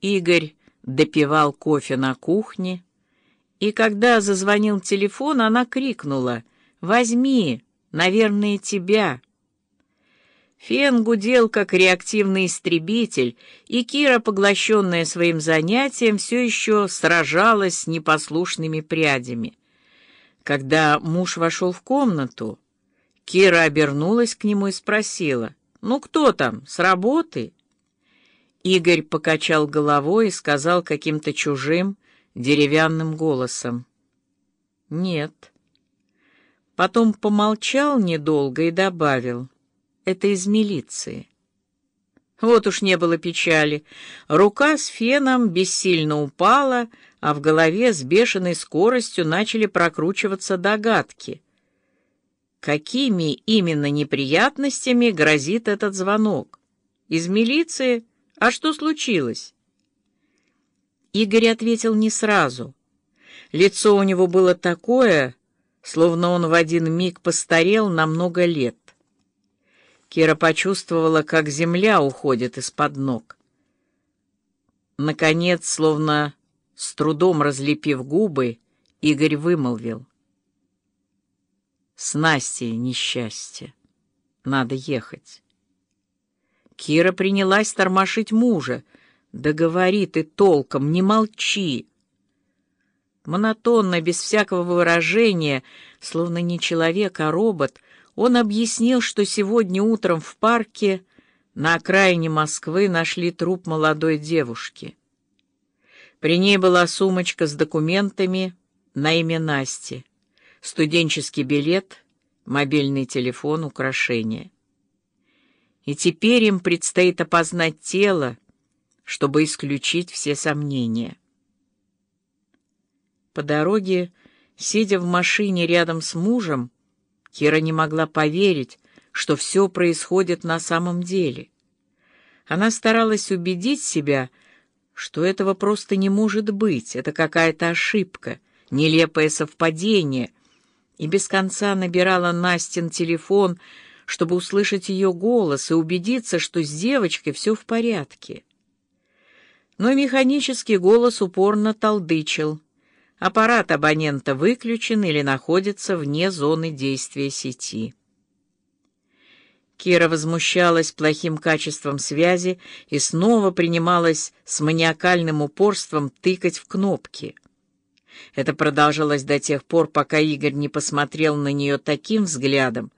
Игорь допивал кофе на кухне, и когда зазвонил телефон, она крикнула «Возьми, наверное, тебя». Фен гудел, как реактивный истребитель, и Кира, поглощенная своим занятием, все еще сражалась с непослушными прядями. Когда муж вошел в комнату, Кира обернулась к нему и спросила, «Ну кто там, с работы?» Игорь покачал головой и сказал каким-то чужим, деревянным голосом, «Нет». Потом помолчал недолго и добавил, это из милиции. Вот уж не было печали. Рука с феном бессильно упала, а в голове с бешеной скоростью начали прокручиваться догадки. Какими именно неприятностями грозит этот звонок? Из милиции? А что случилось? Игорь ответил не сразу. Лицо у него было такое, словно он в один миг постарел на много лет. Кира почувствовала, как земля уходит из-под ног. Наконец, словно с трудом разлепив губы, Игорь вымолвил. «С Настей несчастье. Надо ехать». Кира принялась тормошить мужа. «Да говори ты толком, не молчи!» Монотонно, без всякого выражения, словно не человек, а робот — он объяснил, что сегодня утром в парке на окраине Москвы нашли труп молодой девушки. При ней была сумочка с документами на имя Насти, студенческий билет, мобильный телефон, украшения. И теперь им предстоит опознать тело, чтобы исключить все сомнения. По дороге, сидя в машине рядом с мужем, Кира не могла поверить, что все происходит на самом деле. Она старалась убедить себя, что этого просто не может быть, это какая-то ошибка, нелепое совпадение, и без конца набирала Настин телефон, чтобы услышать ее голос и убедиться, что с девочкой все в порядке. Но механический голос упорно толдычил — Аппарат абонента выключен или находится вне зоны действия сети. Кира возмущалась плохим качеством связи и снова принималась с маниакальным упорством тыкать в кнопки. Это продолжалось до тех пор, пока Игорь не посмотрел на нее таким взглядом,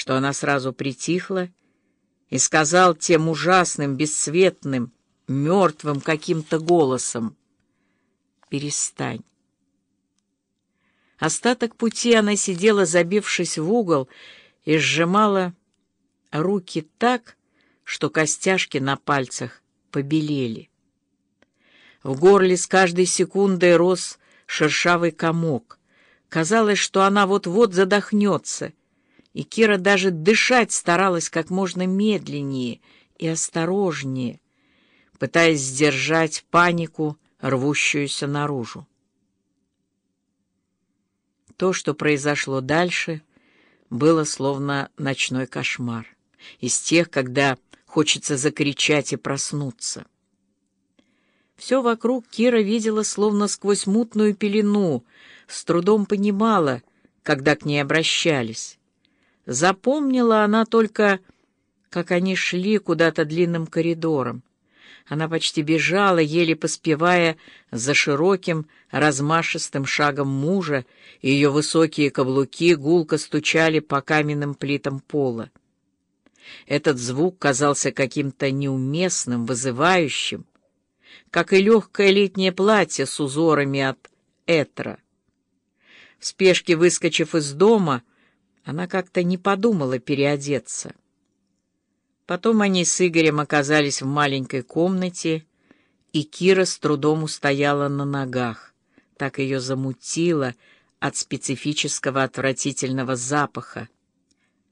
что она сразу притихла и сказал тем ужасным, бесцветным, мертвым каким-то голосом «Перестань». Остаток пути она сидела, забившись в угол, и сжимала руки так, что костяшки на пальцах побелели. В горле с каждой секундой рос шершавый комок. Казалось, что она вот-вот задохнется, и Кира даже дышать старалась как можно медленнее и осторожнее, пытаясь сдержать панику, рвущуюся наружу. То, что произошло дальше, было словно ночной кошмар. Из тех, когда хочется закричать и проснуться. Все вокруг Кира видела словно сквозь мутную пелену, с трудом понимала, когда к ней обращались. Запомнила она только, как они шли куда-то длинным коридором. Она почти бежала, еле поспевая за широким, размашистым шагом мужа, и ее высокие каблуки гулко стучали по каменным плитам пола. Этот звук казался каким-то неуместным, вызывающим, как и легкое летнее платье с узорами от Этра. В спешке выскочив из дома, она как-то не подумала переодеться. Потом они с Игорем оказались в маленькой комнате, и Кира с трудом устояла на ногах. Так ее замутило от специфического отвратительного запаха,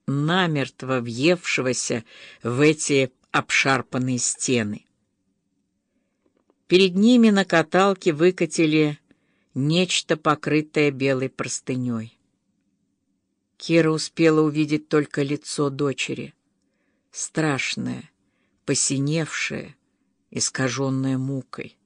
намертво въевшегося в эти обшарпанные стены. Перед ними на каталке выкатили нечто, покрытое белой простыней. Кира успела увидеть только лицо дочери — страшное, посиневшее, искаженное мукой.